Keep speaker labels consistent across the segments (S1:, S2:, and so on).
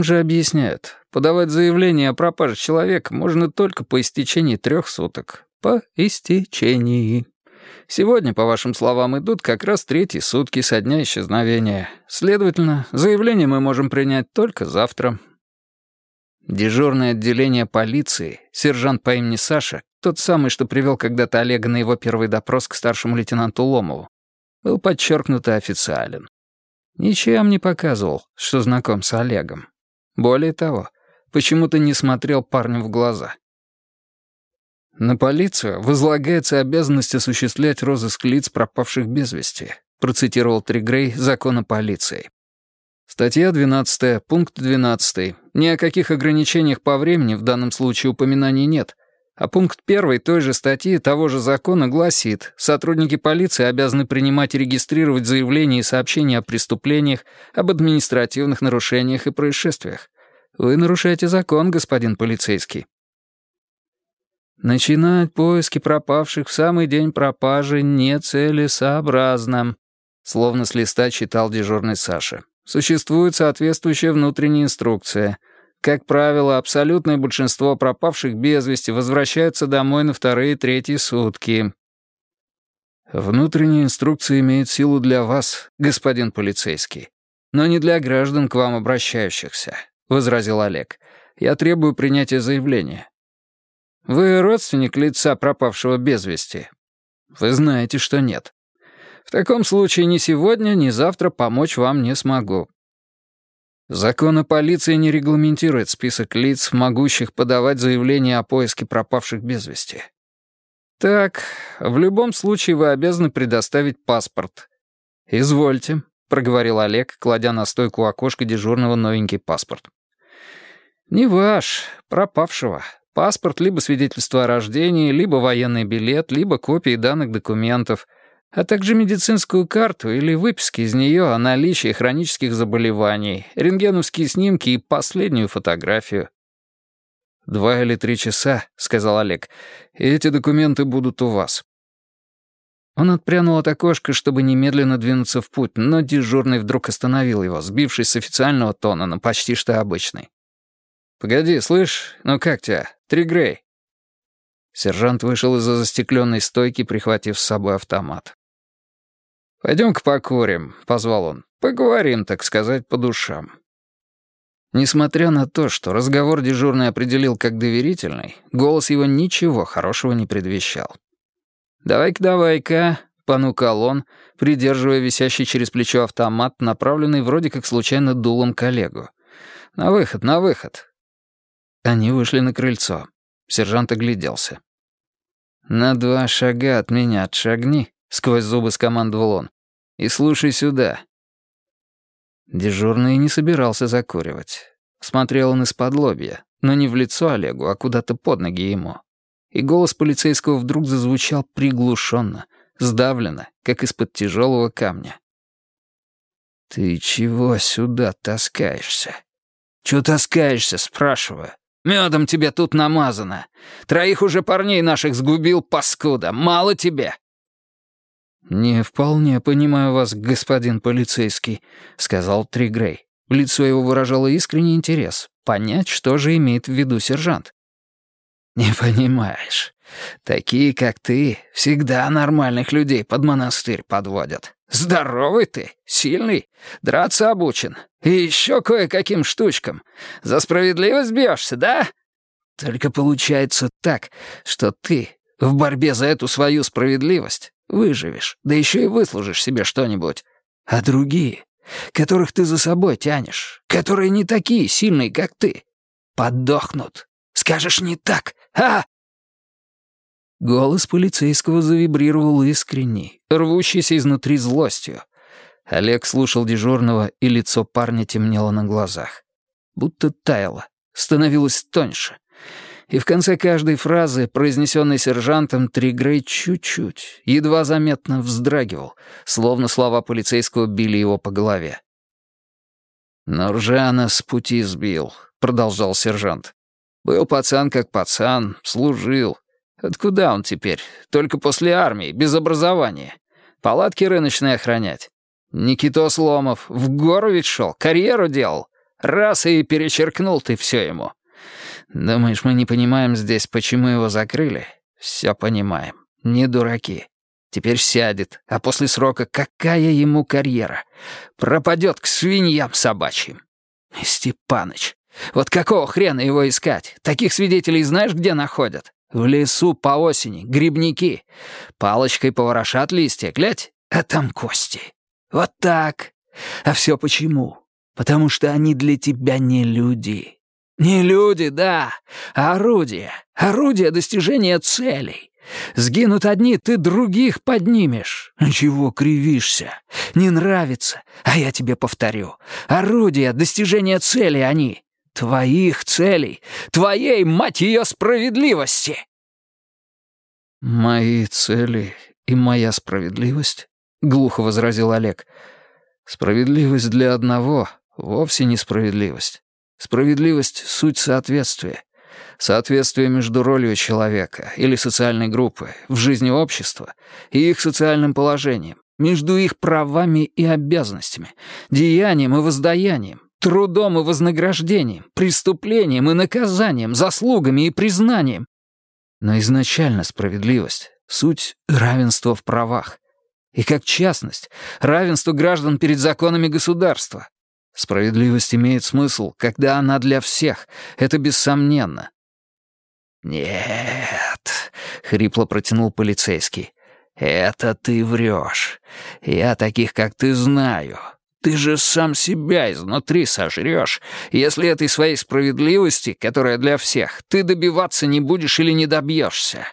S1: Вам же объясняют, подавать заявление о пропаже человека можно только по истечении трех суток. По истечении. Сегодня, по вашим словам, идут как раз третьи сутки со дня исчезновения. Следовательно, заявление мы можем принять только завтра. Дежурное отделение полиции, сержант по имени Саша, тот самый, что привел когда-то Олега на его первый допрос к старшему лейтенанту Ломову, был подчеркнуто официален. Ничем не показывал, что знаком с Олегом. Более того, почему-то не смотрел парню в глаза. На полицию возлагается обязанность осуществлять розыск лиц, пропавших без вести, процитировал Тригрей закон о полиции. Статья 12, пункт 12. Ни о каких ограничениях по времени в данном случае упоминаний нет, а пункт первый той же статьи того же закона гласит, сотрудники полиции обязаны принимать и регистрировать заявления и сообщения о преступлениях, об административных нарушениях и происшествиях. Вы нарушаете закон, господин полицейский. Начинать поиски пропавших в самый день пропажи нецелесообразно, словно с листа читал дежурный Саша. Существует соответствующая внутренняя инструкция — как правило, абсолютное большинство пропавших без вести возвращаются домой на вторые и третьи сутки. Внутренняя инструкция имеет силу для вас, господин полицейский, но не для граждан к вам обращающихся, возразил Олег. Я требую принятия заявления. Вы родственник лица, пропавшего без вести? Вы знаете, что нет. В таком случае ни сегодня, ни завтра помочь вам не смогу. Закон о полиции не регламентирует список лиц, могущих подавать заявление о поиске пропавших без вести. Так, в любом случае вы обязаны предоставить паспорт. «Извольте», — проговорил Олег, кладя на стойку окошка дежурного новенький паспорт. «Не ваш, пропавшего. Паспорт либо свидетельство о рождении, либо военный билет, либо копии данных документов — а также медицинскую карту или выписки из нее о наличии хронических заболеваний, рентгеновские снимки и последнюю фотографию. «Два или три часа», — сказал Олег, — «и эти документы будут у вас». Он отпрянул от окошка, чтобы немедленно двинуться в путь, но дежурный вдруг остановил его, сбившись с официального тона на почти что обычный. «Погоди, слышь, ну как тебя? Тригрей?» Сержант вышел из-за застекленной стойки, прихватив с собой автомат. «Пойдем-ка покурим», — позвал он. «Поговорим, так сказать, по душам». Несмотря на то, что разговор дежурный определил как доверительный, голос его ничего хорошего не предвещал. «Давай-ка, давай-ка», — понукал он, придерживая висящий через плечо автомат, направленный вроде как случайно дулом коллегу. «На выход, на выход». Они вышли на крыльцо. Сержант огляделся. «На два шага от меня отшагни», — сквозь зубы скомандовал он. «И слушай сюда». Дежурный не собирался закуривать. Смотрел он из-под лобья, но не в лицо Олегу, а куда-то под ноги ему. И голос полицейского вдруг зазвучал приглушенно, сдавленно, как из-под тяжелого камня. «Ты чего сюда таскаешься?» «Чего таскаешься?» — спрашиваю. «Медом тебе тут намазано. Троих уже парней наших сгубил, паскуда. Мало тебе?» «Не вполне понимаю вас, господин полицейский», — сказал Тригрей. Лицо его выражало искренний интерес. Понять, что же имеет в виду сержант. «Не понимаешь. Такие, как ты, всегда нормальных людей под монастырь подводят. Здоровый ты, сильный, драться обучен. И еще кое-каким штучкам. За справедливость бьешься, да? Только получается так, что ты в борьбе за эту свою справедливость Выживешь, да еще и выслужишь себе что-нибудь. А другие, которых ты за собой тянешь, которые не такие сильные, как ты, подохнут. Скажешь не так, а?» Голос полицейского завибрировал искренней, рвущийся изнутри злостью. Олег слушал дежурного, и лицо парня темнело на глазах. Будто таяло, становилось тоньше — и в конце каждой фразы, произнесенной сержантом, Тригрей чуть-чуть, едва заметно вздрагивал, словно слова полицейского били его по голове. «Нуржана с пути сбил», — продолжал сержант. «Был пацан как пацан, служил. Откуда он теперь? Только после армии, без образования. Палатки рыночные охранять. Никитос Ломов в гору ведь шел, карьеру делал. Раз и перечеркнул ты все ему. Думаешь, мы не понимаем здесь, почему его закрыли? Все понимаем. Не дураки. Теперь сядет, а после срока какая ему карьера? Пропадет к свиньям собачьим. Степаныч, вот какого хрена его искать? Таких свидетелей знаешь, где находят? В лесу по осени, грибники. Палочкой поворошат листья, глядь, а там кости. Вот так. А все почему? Потому что они для тебя не люди. Не люди, да, а орудия. Орудия достижения целей. Сгинут одни, ты других поднимешь. Чего кривишься? Не нравится? А я тебе повторю. Орудия достижения цели они. Твоих целей. Твоей, мать ее, справедливости. Мои цели и моя справедливость? Глухо возразил Олег. Справедливость для одного вовсе не справедливость. Справедливость — суть соответствия. Соответствие между ролью человека или социальной группы в жизни общества и их социальным положением, между их правами и обязанностями, деянием и воздаянием, трудом и вознаграждением, преступлением и наказанием, заслугами и признанием. Но изначально справедливость — суть равенства в правах. И как частность, равенство граждан перед законами государства. Справедливость имеет смысл, когда она для всех, это бессомненно. «Нет», — хрипло протянул полицейский, — «это ты врешь. Я таких, как ты, знаю. Ты же сам себя изнутри сожрешь, если этой своей справедливости, которая для всех, ты добиваться не будешь или не добьешься.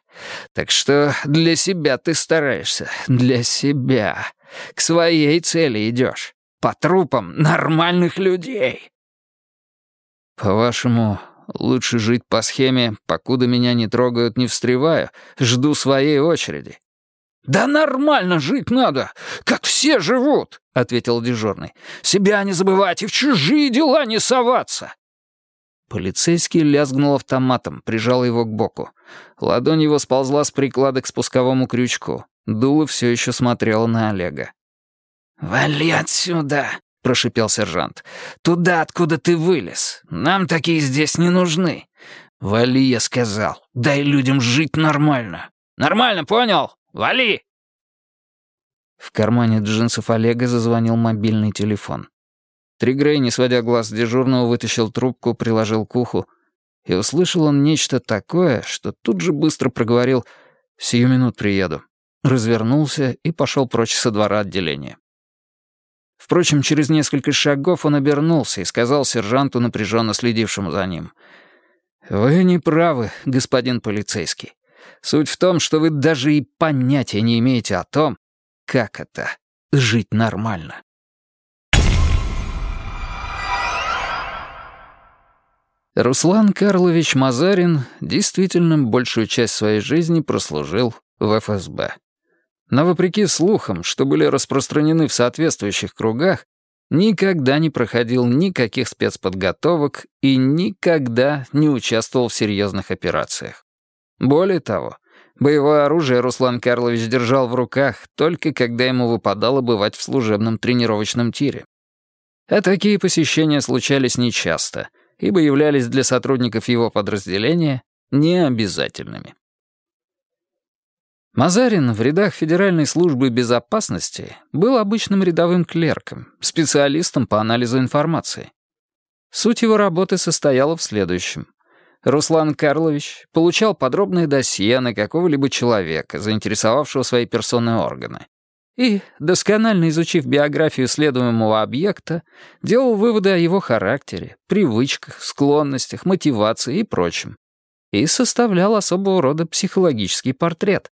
S1: Так что для себя ты стараешься, для себя. К своей цели идешь. По трупам нормальных людей. По-вашему, лучше жить по схеме «покуда меня не трогают, не встреваю, жду своей очереди». «Да нормально жить надо, как все живут», — ответил дежурный. «Себя не забывать и в чужие дела не соваться». Полицейский лязгнул автоматом, прижал его к боку. Ладонь его сползла с приклада к спусковому крючку. Дуло все еще смотрело на Олега. «Вали отсюда!» — прошипел сержант. «Туда, откуда ты вылез. Нам такие здесь не нужны. Вали, я сказал. Дай людям жить нормально. Нормально, понял? Вали!» В кармане джинсов Олега зазвонил мобильный телефон. Тригрей, не сводя глаз дежурного, вытащил трубку, приложил к уху, и услышал он нечто такое, что тут же быстро проговорил «Сию минут приеду». Развернулся и пошел прочь со двора отделения. Впрочем, через несколько шагов он обернулся и сказал сержанту, напряженно следившему за ним. «Вы не правы, господин полицейский. Суть в том, что вы даже и понятия не имеете о том, как это — жить нормально». Руслан Карлович Мазарин действительно большую часть своей жизни прослужил в ФСБ. Но вопреки слухам, что были распространены в соответствующих кругах, никогда не проходил никаких спецподготовок и никогда не участвовал в серьезных операциях. Более того, боевое оружие Руслан Карлович держал в руках только когда ему выпадало бывать в служебном тренировочном тире. А такие посещения случались нечасто, ибо являлись для сотрудников его подразделения необязательными. Мазарин в рядах Федеральной службы безопасности был обычным рядовым клерком, специалистом по анализу информации. Суть его работы состояла в следующем. Руслан Карлович получал подробное досье на какого-либо человека, заинтересовавшего свои персонные органы. И, досконально изучив биографию следуемого объекта, делал выводы о его характере, привычках, склонностях, мотивации и прочем. И составлял особого рода психологический портрет,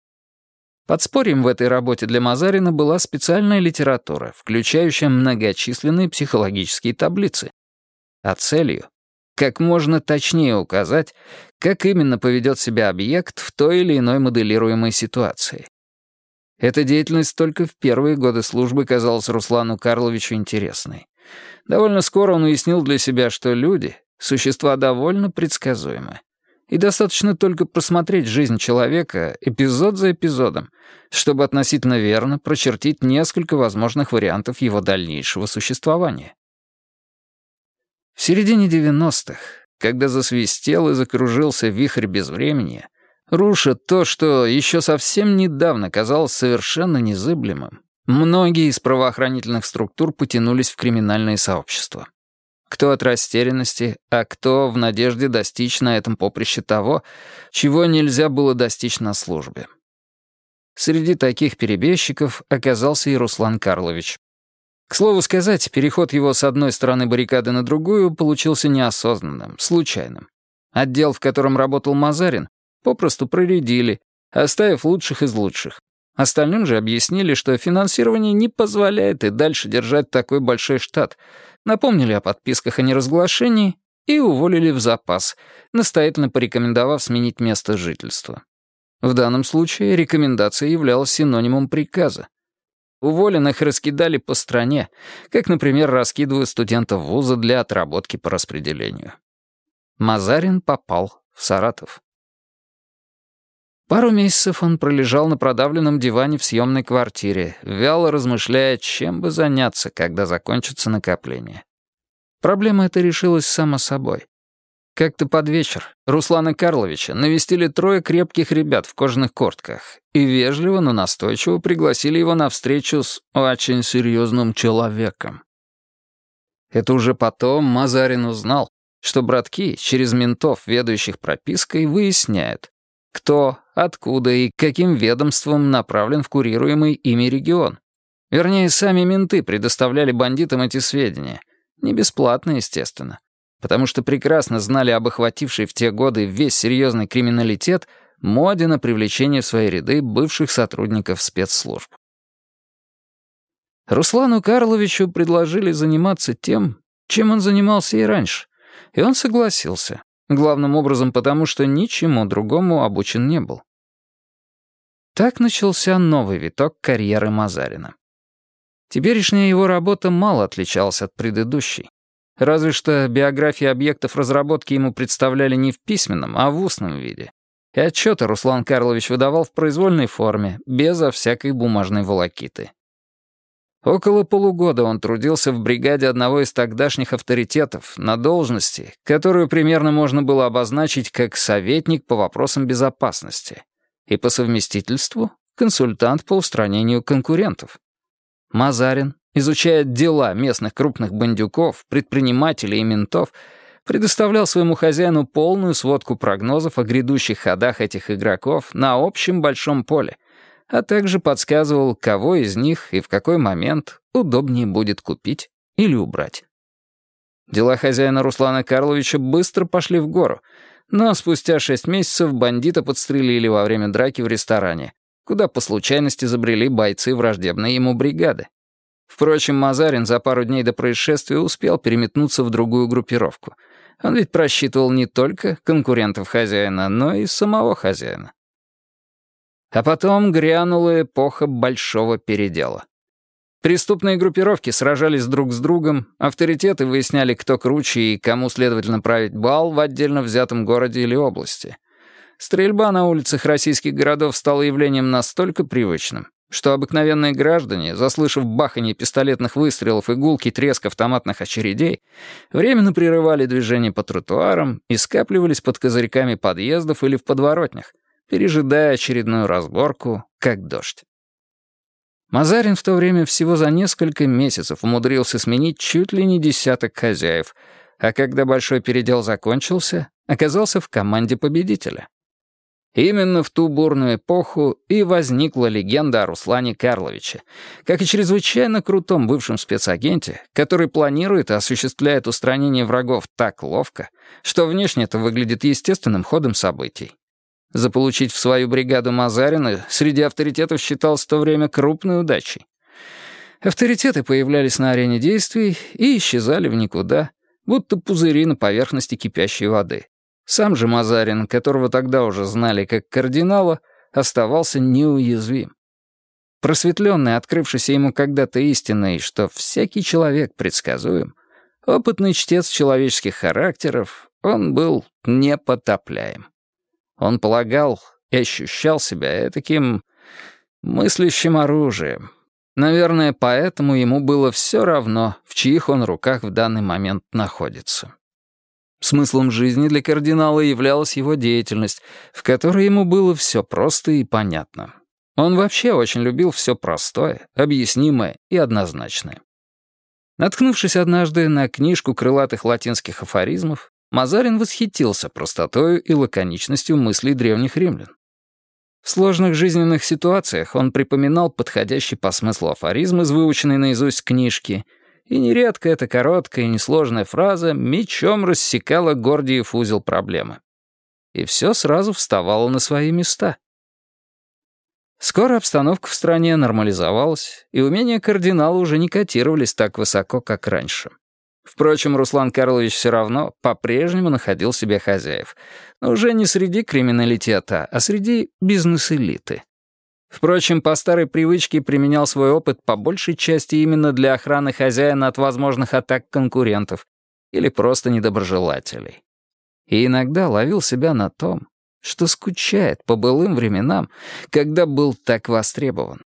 S1: Подспорьем в этой работе для Мазарина была специальная литература, включающая многочисленные психологические таблицы. А целью — как можно точнее указать, как именно поведет себя объект в той или иной моделируемой ситуации. Эта деятельность только в первые годы службы казалась Руслану Карловичу интересной. Довольно скоро он уяснил для себя, что люди — существа довольно предсказуемы. И достаточно только просмотреть жизнь человека эпизод за эпизодом, чтобы относительно верно прочертить несколько возможных вариантов его дальнейшего существования. В середине 90-х, когда засвистел и закружился вихрь безвремени, руша то, что еще совсем недавно казалось совершенно незыблемым, многие из правоохранительных структур потянулись в криминальные сообщества. Кто от растерянности, а кто в надежде достичь на этом поприще того, чего нельзя было достичь на службе. Среди таких перебежчиков оказался и Руслан Карлович. К слову сказать, переход его с одной стороны баррикады на другую получился неосознанным, случайным. Отдел, в котором работал Мазарин, попросту проредили, оставив лучших из лучших. Остальным же объяснили, что финансирование не позволяет и дальше держать такой большой штат, напомнили о подписках о неразглашении и уволили в запас, настоятельно порекомендовав сменить место жительства. В данном случае рекомендация являлась синонимом приказа. Уволенных раскидали по стране, как, например, раскидывают студентов вуза для отработки по распределению. Мазарин попал в Саратов. Пару месяцев он пролежал на продавленном диване в съемной квартире, вяло размышляя, чем бы заняться, когда закончится накопление. Проблема эта решилась само собой. Как-то под вечер Руслана Карловича навестили трое крепких ребят в кожаных куртках и вежливо, но настойчиво пригласили его на встречу с очень серьезным человеком. Это уже потом Мазарин узнал, что братки через ментов, ведущих пропиской, выясняют, кто, откуда и каким ведомством направлен в курируемый ими регион. Вернее, сами менты предоставляли бандитам эти сведения. Не бесплатно, естественно. Потому что прекрасно знали об охватившей в те годы весь серьезный криминалитет моде на привлечение в свои ряды бывших сотрудников спецслужб. Руслану Карловичу предложили заниматься тем, чем он занимался и раньше, и он согласился, главным образом потому, что ничему другому обучен не был. Так начался новый виток карьеры Мазарина. Теперешняя его работа мало отличалась от предыдущей. Разве что биографии объектов разработки ему представляли не в письменном, а в устном виде. И отчеты Руслан Карлович выдавал в произвольной форме, безо всякой бумажной волокиты. Около полугода он трудился в бригаде одного из тогдашних авторитетов на должности, которую примерно можно было обозначить как советник по вопросам безопасности и по совместительству консультант по устранению конкурентов. Мазарин, изучая дела местных крупных бандюков, предпринимателей и ментов, предоставлял своему хозяину полную сводку прогнозов о грядущих ходах этих игроков на общем большом поле, а также подсказывал, кого из них и в какой момент удобнее будет купить или убрать. Дела хозяина Руслана Карловича быстро пошли в гору — но спустя шесть месяцев бандита подстрелили во время драки в ресторане, куда по случайности забрели бойцы враждебной ему бригады. Впрочем, Мазарин за пару дней до происшествия успел переметнуться в другую группировку. Он ведь просчитывал не только конкурентов хозяина, но и самого хозяина. А потом грянула эпоха большого передела. Преступные группировки сражались друг с другом, авторитеты выясняли, кто круче и кому следовательно править бал в отдельно взятом городе или области. Стрельба на улицах российских городов стала явлением настолько привычным, что обыкновенные граждане, заслышав баханье пистолетных выстрелов и гулкий треск автоматных очередей, временно прерывали движение по тротуарам и скапливались под козырьками подъездов или в подворотнях, пережидая очередную разборку, как дождь. Мазарин в то время всего за несколько месяцев умудрился сменить чуть ли не десяток хозяев, а когда большой передел закончился, оказался в команде победителя. Именно в ту бурную эпоху и возникла легенда о Руслане Карловиче, как и чрезвычайно крутом бывшем спецагенте, который планирует и осуществляет устранение врагов так ловко, что внешне это выглядит естественным ходом событий. Заполучить в свою бригаду Мазарина среди авторитетов считалось в то время крупной удачей. Авторитеты появлялись на арене действий и исчезали в никуда, будто пузыри на поверхности кипящей воды. Сам же Мазарин, которого тогда уже знали как кардинала, оставался неуязвим. Просветленный, открывшийся ему когда-то истиной, что всякий человек предсказуем, опытный чтец человеческих характеров, он был непотопляем. Он полагал и ощущал себя таким мыслящим оружием. Наверное, поэтому ему было все равно, в чьих он руках в данный момент находится. Смыслом жизни для кардинала являлась его деятельность, в которой ему было все просто и понятно. Он вообще очень любил все простое, объяснимое и однозначное. Наткнувшись однажды на книжку крылатых латинских афоризмов, Мазарин восхитился простотою и лаконичностью мыслей древних римлян. В сложных жизненных ситуациях он припоминал подходящий по смыслу афоризм из выученной наизусть книжки, и нередко эта короткая и несложная фраза мечом рассекала Гордиев узел проблемы. И все сразу вставало на свои места. Скоро обстановка в стране нормализовалась, и умения кардинала уже не котировались так высоко, как раньше. Впрочем, Руслан Карлович все равно по-прежнему находил себе хозяев, но уже не среди криминалитета, а среди бизнес-элиты. Впрочем, по старой привычке применял свой опыт по большей части именно для охраны хозяина от возможных атак конкурентов или просто недоброжелателей. И иногда ловил себя на том, что скучает по былым временам, когда был так востребован.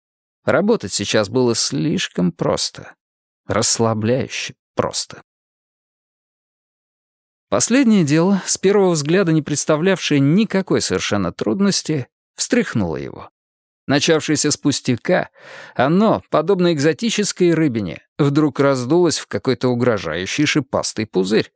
S1: Работать сейчас было слишком просто, расслабляюще просто. Последнее дело, с первого взгляда не представлявшее никакой совершенно трудности, встряхнуло его. Начавшееся с пустяка, оно, подобно экзотической рыбине, вдруг раздулось в какой-то угрожающий шипастый пузырь.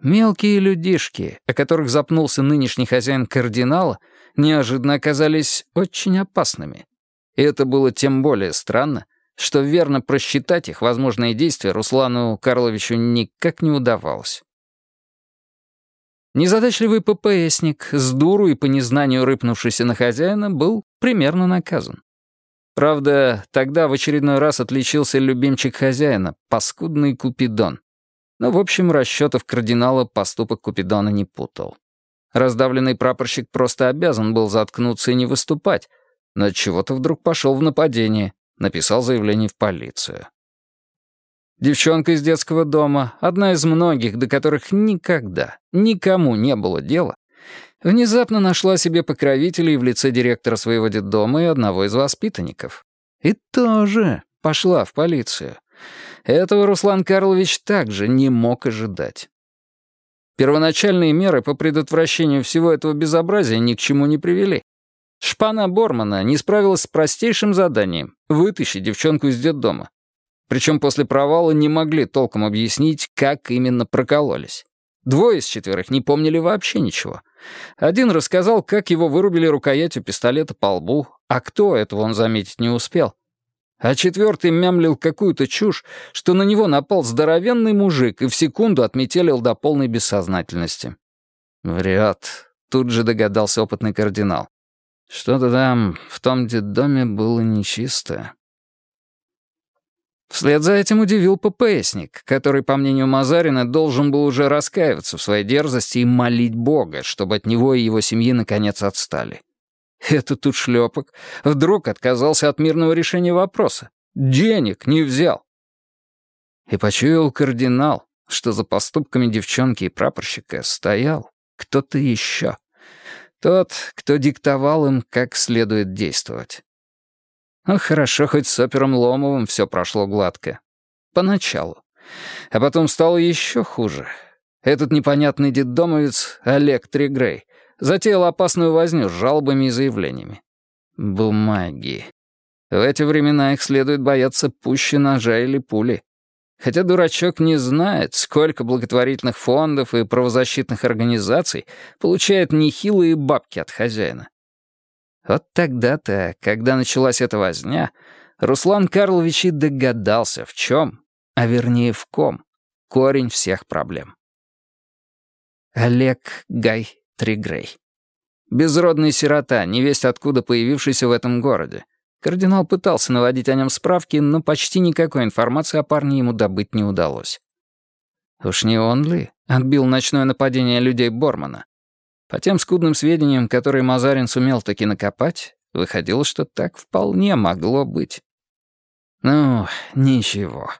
S1: Мелкие людишки, о которых запнулся нынешний хозяин кардинала, неожиданно оказались очень опасными. И это было тем более странно, что верно просчитать их возможные действия Руслану Карловичу никак не удавалось. Незадачливый ППСник, с дуру и по незнанию рыпнувшийся на хозяина, был примерно наказан. Правда, тогда в очередной раз отличился любимчик хозяина, паскудный Купидон. Но, в общем, расчетов кардинала поступок Купидона не путал. Раздавленный прапорщик просто обязан был заткнуться и не выступать, но чего-то вдруг пошел в нападение, написал заявление в полицию. Девчонка из детского дома, одна из многих, до которых никогда, никому не было дела, внезапно нашла себе покровителей в лице директора своего детдома и одного из воспитанников. И тоже пошла в полицию. Этого Руслан Карлович также не мог ожидать. Первоначальные меры по предотвращению всего этого безобразия ни к чему не привели. Шпана Бормана не справилась с простейшим заданием — вытащить девчонку из детдома. Причем после провала не могли толком объяснить, как именно прокололись. Двое из четверых не помнили вообще ничего. Один рассказал, как его вырубили рукоятью пистолета по лбу, а кто этого он заметить не успел. А четвертый мямлил какую-то чушь, что на него напал здоровенный мужик и в секунду отметелил до полной бессознательности. «Вряд», — тут же догадался опытный кардинал. «Что-то там в том детдоме было нечисто». Вслед за этим удивил ППСник, который, по мнению Мазарина, должен был уже раскаиваться в своей дерзости и молить Бога, чтобы от него и его семьи наконец отстали. Этот тут шлепок вдруг отказался от мирного решения вопроса. Денег не взял. И почуял кардинал, что за поступками девчонки и прапорщика стоял кто-то еще. Тот, кто диктовал им, как следует действовать. Ну, хорошо, хоть с опером Ломовым все прошло гладко. Поначалу. А потом стало еще хуже. Этот непонятный детдомовец Олег Тригрей затеял опасную возню с жалобами и заявлениями. Бумаги. В эти времена их следует бояться пуще ножа или пули. Хотя дурачок не знает, сколько благотворительных фондов и правозащитных организаций получает нехилые бабки от хозяина. Вот тогда-то, когда началась эта возня, Руслан Карлович и догадался, в чем, а вернее в ком, корень всех проблем. Олег Гай Тригрей. Безродный сирота, невесть откуда появившийся в этом городе. Кардинал пытался наводить о нем справки, но почти никакой информации о парне ему добыть не удалось. Уж не он ли отбил ночное нападение людей Бормана? По тем скудным сведениям, которые Мазарин сумел таки накопать, выходило, что так вполне могло быть. Ну, ничего.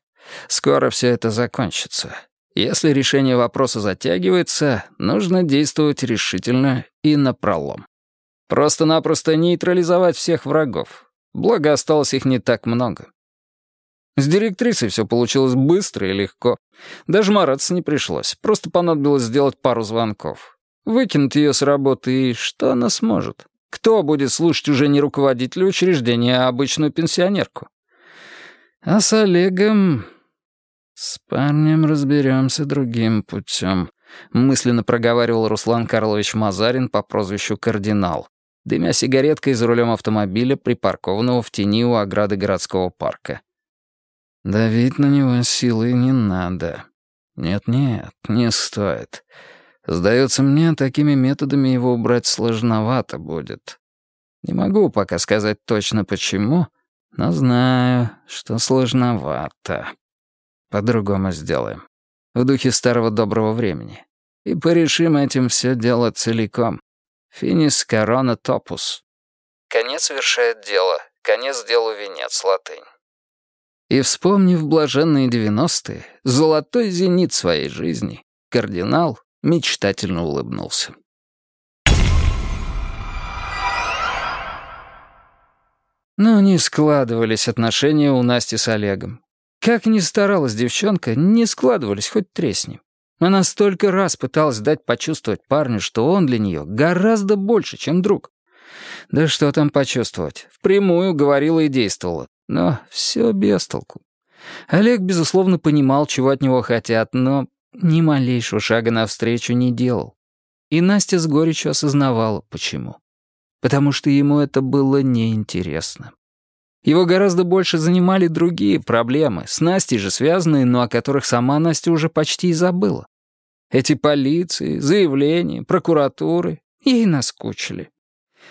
S1: Скоро все это закончится. Если решение вопроса затягивается, нужно действовать решительно и напролом. Просто-напросто нейтрализовать всех врагов. Благо, осталось их не так много. С директрисой все получилось быстро и легко. Даже мараться не пришлось, просто понадобилось сделать пару звонков. Выкинуть ее с работы, и что она сможет? Кто будет слушать уже не руководителя учреждения, а обычную пенсионерку? А с Олегом... С парнем разберемся другим путем, мысленно проговаривал Руслан Карлович Мазарин по прозвищу Кардинал, дымя сигареткой за рулем автомобиля, припаркованного в тени у ограды городского парка. Давить на него силой не надо. Нет-нет, не стоит. Сдается мне, такими методами его убрать сложновато будет. Не могу пока сказать точно почему, но знаю, что сложновато. По-другому сделаем. В духе старого доброго времени. И порешим этим все дело целиком. Финис корона топус. Конец совершает дело, конец делу венец, латынь. И, вспомнив блаженные девяностые, золотой зенит своей жизни, кардинал мечтательно улыбнулся. Но не складывались отношения у Насти с Олегом. Как ни старалась девчонка, не складывались хоть тресни. Она столько раз пыталась дать почувствовать парню, что он для нее гораздо больше, чем друг. Да что там почувствовать? Впрямую говорила и действовала. Но все без толку. Олег, безусловно, понимал, чего от него хотят, но ни малейшего шага навстречу не делал. И Настя с горечью осознавала, почему. Потому что ему это было неинтересно. Его гораздо больше занимали другие проблемы, с Настей же связанные, но о которых сама Настя уже почти и забыла. Эти полиции, заявления, прокуратуры ей наскучили.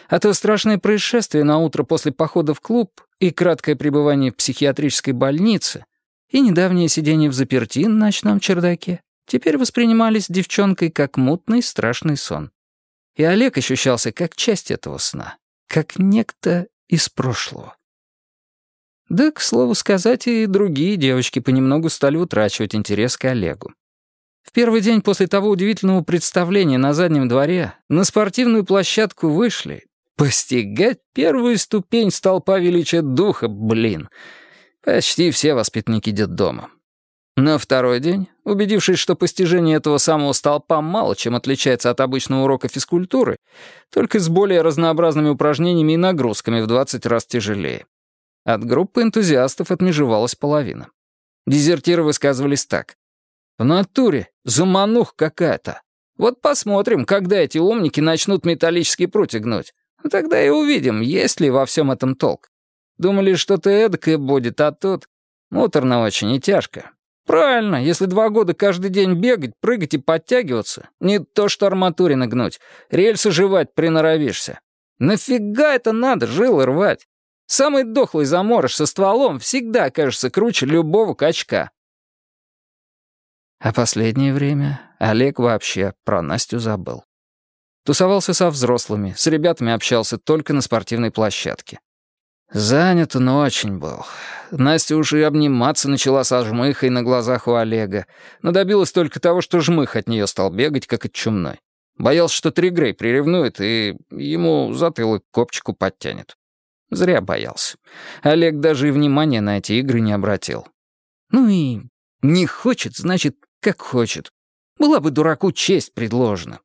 S1: А то страшное происшествие на утро после похода в клуб и краткое пребывание в психиатрической больнице и недавнее сидение в заперти на ночном чердаке теперь воспринимались девчонкой как мутный страшный сон. И Олег ощущался как часть этого сна, как некто из прошлого. Да, к слову сказать, и другие девочки понемногу стали утрачивать интерес к Олегу. В первый день после того удивительного представления на заднем дворе на спортивную площадку вышли. Постигать первую ступень столпа величия духа, блин. Почти все воспитанники детдома. На второй день, убедившись, что постижение этого самого столпа мало чем отличается от обычного урока физкультуры, только с более разнообразными упражнениями и нагрузками в 20 раз тяжелее. От группы энтузиастов отмежевалась половина. Дезертиры высказывались так. В натуре заманух какая-то. Вот посмотрим, когда эти умники начнут металлические прутья гнуть. Ну, тогда и увидим, есть ли во всем этом толк. Думали, что-то эдакое будет, а тут муторно очень и тяжко. Правильно, если два года каждый день бегать, прыгать и подтягиваться, не то что арматуре нагнуть, рельсы жевать приноровишься. Нафига это надо, жилы рвать? Самый дохлый заморыш со стволом всегда кажется круче любого качка. А последнее время Олег вообще про Настю забыл. Тусовался со взрослыми, с ребятами общался только на спортивной площадке. Занят он очень был. Настя уже и обниматься начала со жмыхой на глазах у Олега, но добилась только того, что жмых от нее стал бегать, как от чумной. Боялся, что Тригрей приревнует и ему затылок копчику подтянет. Зря боялся. Олег даже и внимания на эти игры не обратил. Ну и не хочет, значит, как хочет. Была бы дураку честь предложена.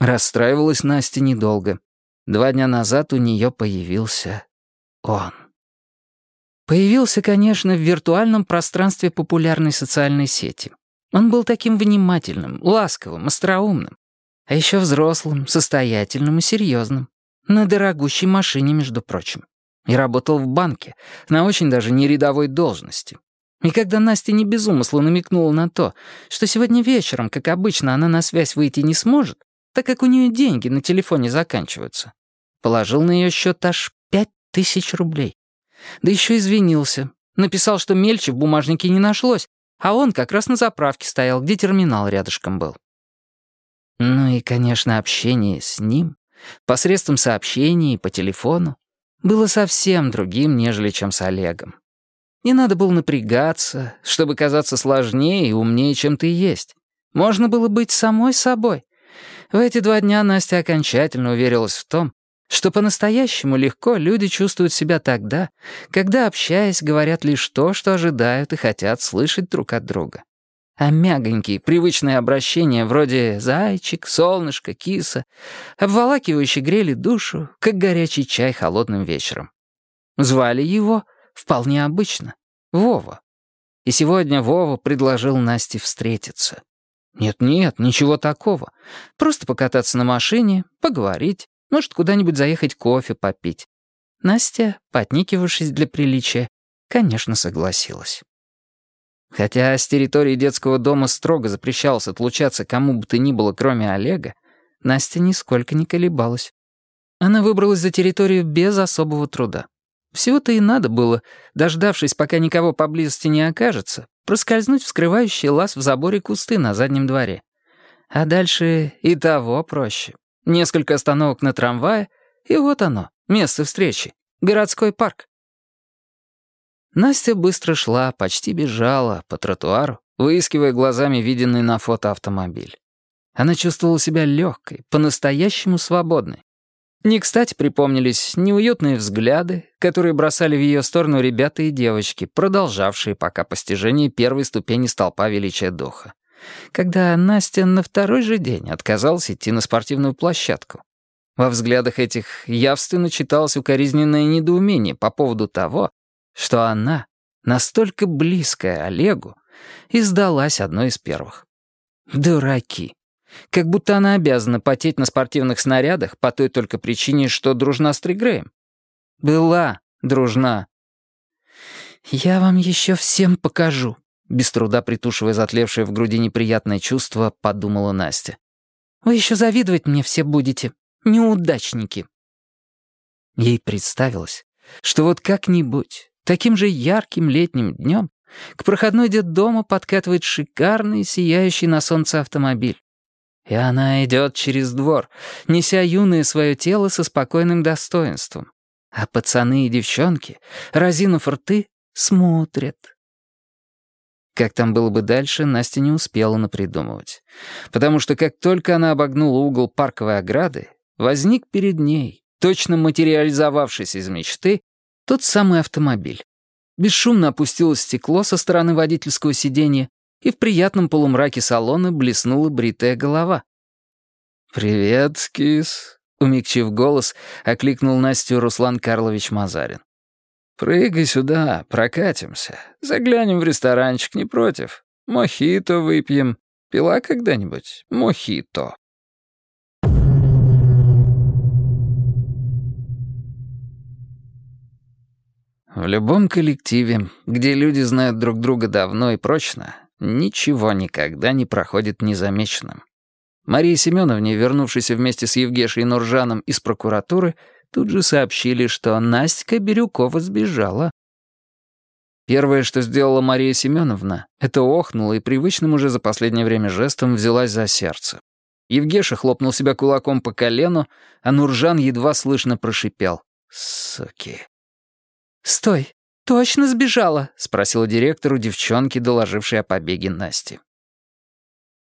S1: Расстраивалась Настя недолго. Два дня назад у нее появился он. Появился, конечно, в виртуальном пространстве популярной социальной сети. Он был таким внимательным, ласковым, остроумным. А еще взрослым, состоятельным и серьезным. На дорогущей машине, между прочим. И работал в банке, на очень даже не рядовой должности. И когда Настя не без умысла намекнула на то, что сегодня вечером, как обычно, она на связь выйти не сможет, так как у нее деньги на телефоне заканчиваются, положил на ее счет аж пять тысяч рублей. Да еще извинился. Написал, что мельче в бумажнике не нашлось, а он как раз на заправке стоял, где терминал рядышком был. Ну и, конечно, общение с ним посредством сообщений по телефону было совсем другим, нежели чем с Олегом. Не надо было напрягаться, чтобы казаться сложнее и умнее, чем ты есть. Можно было быть самой собой. В эти два дня Настя окончательно уверилась в том, что по-настоящему легко люди чувствуют себя тогда, когда, общаясь, говорят лишь то, что ожидают и хотят слышать друг от друга. А мягонькие, привычные обращения вроде «зайчик», «солнышко», «киса» обволакивающе грели душу, как горячий чай холодным вечером. Звали его вполне обычно — Вова. И сегодня Вова предложил Насте встретиться. Нет-нет, ничего такого. Просто покататься на машине, поговорить, может, куда-нибудь заехать кофе попить. Настя, подникивавшись для приличия, конечно, согласилась. Хотя с территории детского дома строго запрещалось отлучаться кому бы то ни было, кроме Олега, Настя нисколько не колебалась. Она выбралась за территорию без особого труда. Всего-то и надо было, дождавшись, пока никого поблизости не окажется, проскользнуть в скрывающий лаз в заборе кусты на заднем дворе. А дальше и того проще. Несколько остановок на трамвае, и вот оно, место встречи, городской парк. Настя быстро шла, почти бежала по тротуару, выискивая глазами виденный на фото автомобиль. Она чувствовала себя легкой, по-настоящему свободной. Не кстати припомнились неуютные взгляды, которые бросали в ее сторону ребята и девочки, продолжавшие пока постижение первой ступени столпа величия духа. Когда Настя на второй же день отказалась идти на спортивную площадку. Во взглядах этих явственно читалось укоризненное недоумение по поводу того, что она, настолько близкая Олегу, и сдалась одной из первых. Дураки. Как будто она обязана потеть на спортивных снарядах по той только причине, что дружна с Тригреем. Была дружна. «Я вам еще всем покажу», — без труда притушивая затлевшее в груди неприятное чувство, подумала Настя. «Вы еще завидовать мне все будете. Неудачники». Ей представилось, что вот как-нибудь Таким же ярким летним днем к проходной детдома подкатывает шикарный, сияющий на солнце автомобиль. И она идет через двор, неся юное свое тело со спокойным достоинством. А пацаны и девчонки, разинув рты, смотрят. Как там было бы дальше, Настя не успела напридумывать. Потому что как только она обогнула угол парковой ограды, возник перед ней, точно материализовавшись из мечты, тот самый автомобиль. Бесшумно опустилось стекло со стороны водительского сиденья, и в приятном полумраке салона блеснула бритая голова. «Привет, кис», — умягчив голос, окликнул Настю Руслан Карлович Мазарин. «Прыгай сюда, прокатимся. Заглянем в ресторанчик, не против. Мохито выпьем. Пила когда-нибудь? Мохито». В любом коллективе, где люди знают друг друга давно и прочно, ничего никогда не проходит незамеченным. Марии Семеновне, вернувшейся вместе с Евгешей и Нуржаном из прокуратуры, тут же сообщили, что Настя Бирюкова сбежала. Первое, что сделала Мария Семеновна, это охнула и привычным уже за последнее время жестом взялась за сердце. Евгеша хлопнул себя кулаком по колену, а Нуржан едва слышно прошипел. «Суки!» «Стой, точно сбежала?» — спросила директор у девчонки, доложившей о побеге Насти.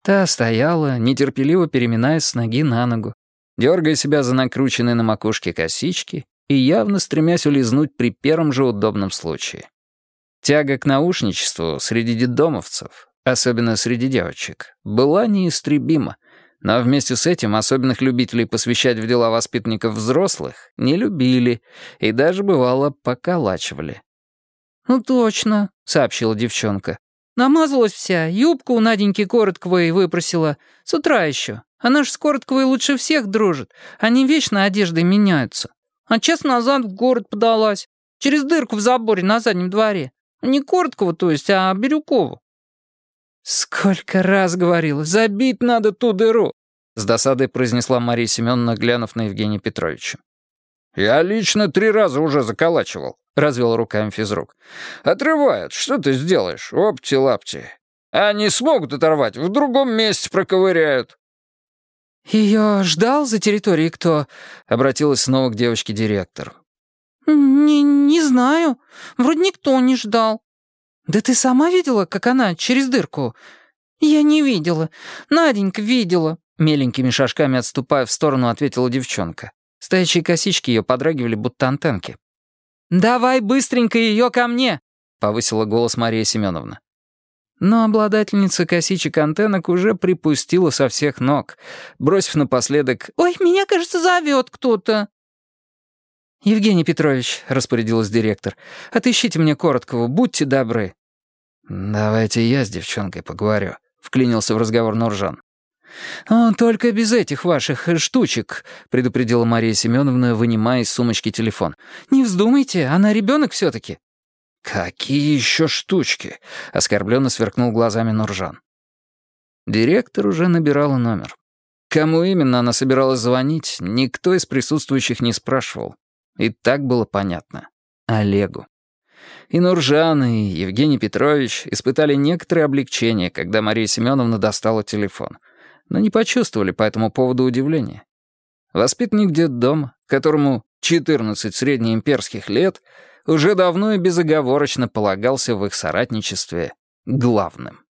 S1: Та стояла, нетерпеливо переминаясь с ноги на ногу, дергая себя за накрученные на макушке косички и явно стремясь улизнуть при первом же удобном случае. Тяга к наушничеству среди детдомовцев, особенно среди девочек, была неистребима, но вместе с этим особенных любителей посвящать в дела воспитанников взрослых не любили и даже, бывало, поколачивали. «Ну точно», — сообщила девчонка. «Намазалась вся, юбку у Наденьки Коротковой выпросила. С утра еще. Она ж с Коротковой лучше всех дружит. Они вечно одеждой меняются. А час назад в город подалась. Через дырку в заборе на заднем дворе. Не Короткова, то есть, а Бирюкову. «Сколько раз говорила, забить надо ту дыру!» С досадой произнесла Мария Семеновна, глянув на Евгения Петровича. «Я лично три раза уже заколачивал», — развел руками физрук. «Отрывают. Что ты сделаешь? Опти-лапти. Они смогут оторвать, в другом месте проковыряют». «Ее ждал за территорией кто?» — обратилась снова к девочке директор.
S2: «Не, не знаю. Вроде никто не ждал». «Да ты сама видела, как она через дырку?» «Я не видела. Наденька видела», — меленькими шажками отступая в сторону, ответила девчонка. Стоячие косички ее подрагивали, будто антенки. «Давай быстренько ее ко мне!» — повысила голос Мария Семеновна. Но обладательница косичек антеннок уже припустила со всех ног, бросив напоследок «Ой, меня, кажется, зовет кто-то». «Евгений Петрович», — распорядилась директор, — «отыщите мне Короткого, будьте добры». «Давайте я с девчонкой поговорю», — вклинился в разговор Нуржан. «Он только без этих ваших штучек», — предупредила Мария Семеновна, вынимая из сумочки телефон. «Не вздумайте, она ребенок все-таки». «Какие еще штучки?» — оскорбленно сверкнул глазами Нуржан. Директор уже набирала номер. Кому именно она собиралась звонить, никто из присутствующих не спрашивал. И так было понятно. Олегу. И Нуржан, и Евгений Петрович испытали некоторое облегчение, когда Мария Семеновна достала телефон, но не почувствовали по этому поводу удивления. Воспитанник детдома, которому 14 среднеимперских лет, уже давно и безоговорочно полагался в их соратничестве главным.